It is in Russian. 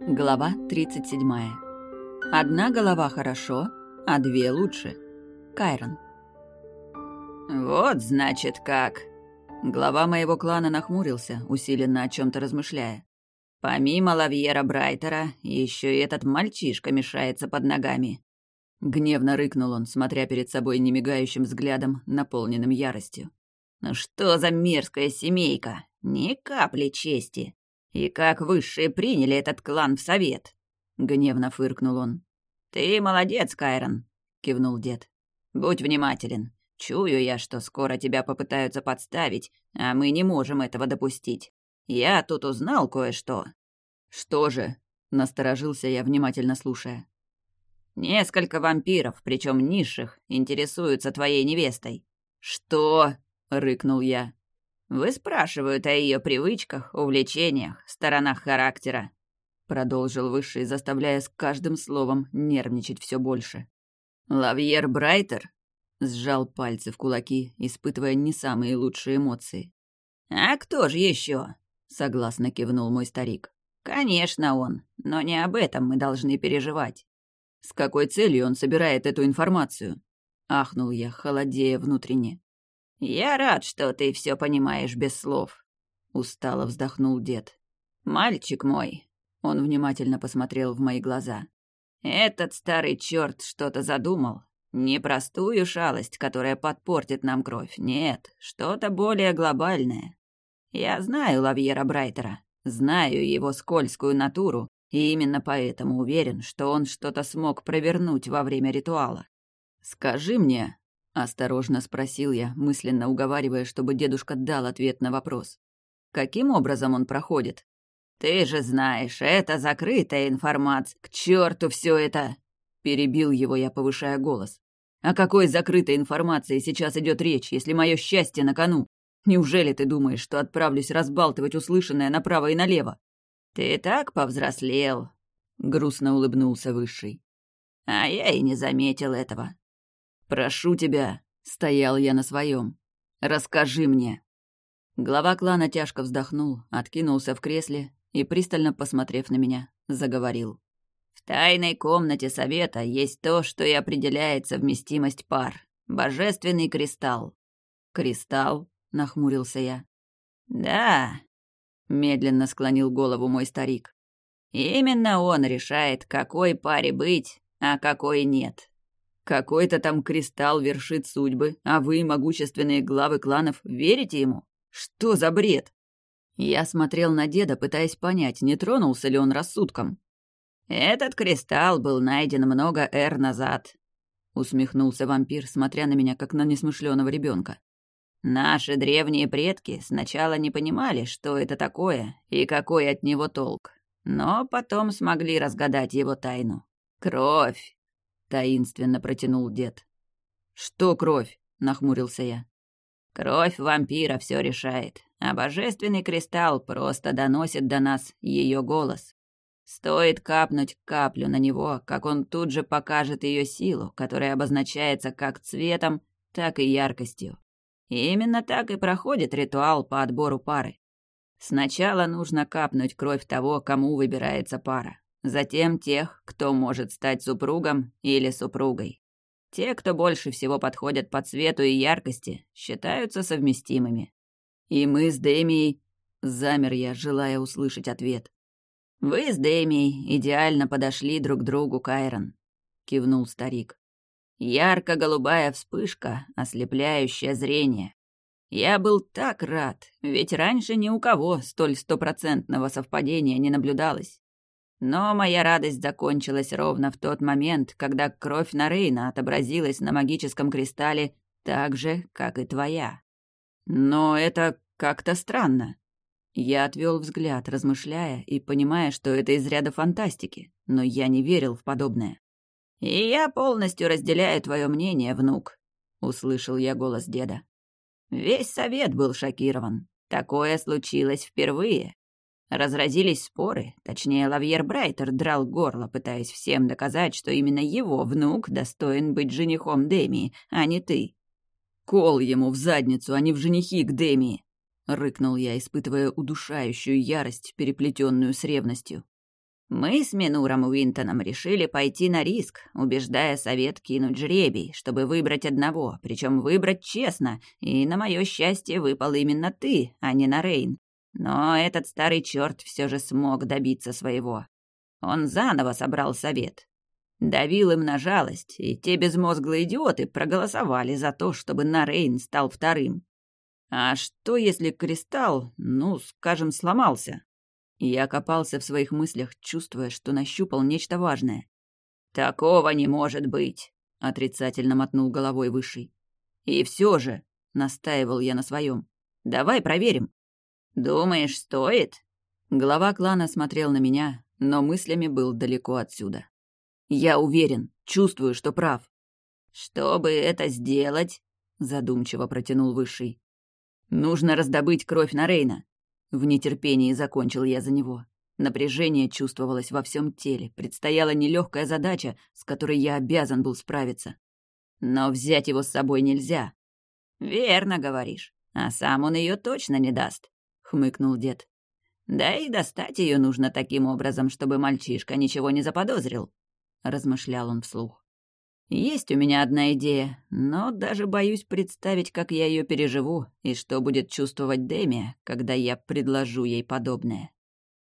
Глава 37. Одна голова хорошо, а две лучше. Кайрон. «Вот, значит, как!» Глава моего клана нахмурился, усиленно о чем то размышляя. «Помимо Лавьера Брайтера, еще и этот мальчишка мешается под ногами». Гневно рыкнул он, смотря перед собой немигающим взглядом, наполненным яростью. «Ну что за мерзкая семейка? Ни капли чести! И как высшие приняли этот клан в совет?» Гневно фыркнул он. «Ты молодец, Кайрон», — кивнул дед. «Будь внимателен. Чую я, что скоро тебя попытаются подставить, а мы не можем этого допустить. Я тут узнал кое-что». «Что же?» — насторожился я, внимательно слушая. «Несколько вампиров, причем низших, интересуются твоей невестой». «Что?» — рыкнул я. «Вы спрашивают о ее привычках, увлечениях, сторонах характера», — продолжил Высший, заставляя с каждым словом нервничать все больше. «Лавьер Брайтер?» — сжал пальцы в кулаки, испытывая не самые лучшие эмоции. «А кто же еще?» — согласно кивнул мой старик. «Конечно он, но не об этом мы должны переживать». «С какой целью он собирает эту информацию?» — ахнул я, холодея внутренне. «Я рад, что ты все понимаешь без слов», — устало вздохнул дед. «Мальчик мой», — он внимательно посмотрел в мои глаза, — «этот старый черт что-то задумал, Непростую шалость, которая подпортит нам кровь. Нет, что-то более глобальное. Я знаю Лавьера Брайтера, знаю его скользкую натуру, и именно поэтому уверен, что он что-то смог провернуть во время ритуала. «Скажи мне», — осторожно спросил я, мысленно уговаривая, чтобы дедушка дал ответ на вопрос. «Каким образом он проходит?» «Ты же знаешь, это закрытая информация. К черту все это!» Перебил его я, повышая голос. О какой закрытой информации сейчас идет речь, если мое счастье на кону? Неужели ты думаешь, что отправлюсь разбалтывать услышанное направо и налево? Ты так повзрослел, грустно улыбнулся Высший. А я и не заметил этого. Прошу тебя, стоял я на своем. Расскажи мне. Глава клана тяжко вздохнул, откинулся в кресле и, пристально посмотрев на меня, заговорил. В тайной комнате совета есть то, что и определяет совместимость пар. Божественный кристалл. Кристалл? Нахмурился я. Да. Медленно склонил голову мой старик. Именно он решает, какой паре быть, а какой нет. Какой-то там кристалл вершит судьбы, а вы, могущественные главы кланов, верите ему? Что за бред? Я смотрел на деда, пытаясь понять, не тронулся ли он рассудком. «Этот кристалл был найден много эр назад», — усмехнулся вампир, смотря на меня, как на несмышленого ребенка. «Наши древние предки сначала не понимали, что это такое и какой от него толк, но потом смогли разгадать его тайну. Кровь!» — таинственно протянул дед. «Что кровь?» — нахмурился я. «Кровь вампира все решает, а божественный кристалл просто доносит до нас ее голос. Стоит капнуть каплю на него, как он тут же покажет ее силу, которая обозначается как цветом, так и яркостью. И именно так и проходит ритуал по отбору пары. Сначала нужно капнуть кровь того, кому выбирается пара. Затем тех, кто может стать супругом или супругой. Те, кто больше всего подходят по цвету и яркости, считаются совместимыми. И мы с Дэмией... Замер я, желая услышать ответ. «Вы с Дэми идеально подошли друг другу, Кайрон», — кивнул старик. «Ярко-голубая вспышка, ослепляющее зрение. Я был так рад, ведь раньше ни у кого столь стопроцентного совпадения не наблюдалось. Но моя радость закончилась ровно в тот момент, когда кровь Нарейна отобразилась на магическом кристалле так же, как и твоя. Но это как-то странно. Я отвел взгляд, размышляя и понимая, что это из ряда фантастики, но я не верил в подобное. «И я полностью разделяю твое мнение, внук», — услышал я голос деда. Весь совет был шокирован. Такое случилось впервые. Разразились споры, точнее, Лавьер Брайтер драл горло, пытаясь всем доказать, что именно его внук достоин быть женихом Демии, а не ты. Кол ему в задницу, а не в женихи к Демии. — рыкнул я, испытывая удушающую ярость, переплетенную с ревностью. Мы с Минуром Уинтоном решили пойти на риск, убеждая совет кинуть жребий, чтобы выбрать одного, причем выбрать честно, и, на мое счастье, выпал именно ты, а не на Рейн. Но этот старый черт все же смог добиться своего. Он заново собрал совет. Давил им на жалость, и те безмозглые идиоты проголосовали за то, чтобы Нарейн стал вторым. А что, если кристалл, ну, скажем, сломался? Я копался в своих мыслях, чувствуя, что нащупал нечто важное. «Такого не может быть», — отрицательно мотнул головой Высший. «И все же», — настаивал я на своем, — «давай проверим». «Думаешь, стоит?» Глава клана смотрел на меня, но мыслями был далеко отсюда. «Я уверен, чувствую, что прав». «Чтобы это сделать?» — задумчиво протянул Высший. Нужно раздобыть кровь на Рейна. В нетерпении закончил я за него. Напряжение чувствовалось во всем теле. Предстояла нелегкая задача, с которой я обязан был справиться. Но взять его с собой нельзя. «Верно говоришь. А сам он ее точно не даст», — хмыкнул дед. «Да и достать ее нужно таким образом, чтобы мальчишка ничего не заподозрил», — размышлял он вслух. Есть у меня одна идея, но даже боюсь представить, как я ее переживу и что будет чувствовать Демия, когда я предложу ей подобное.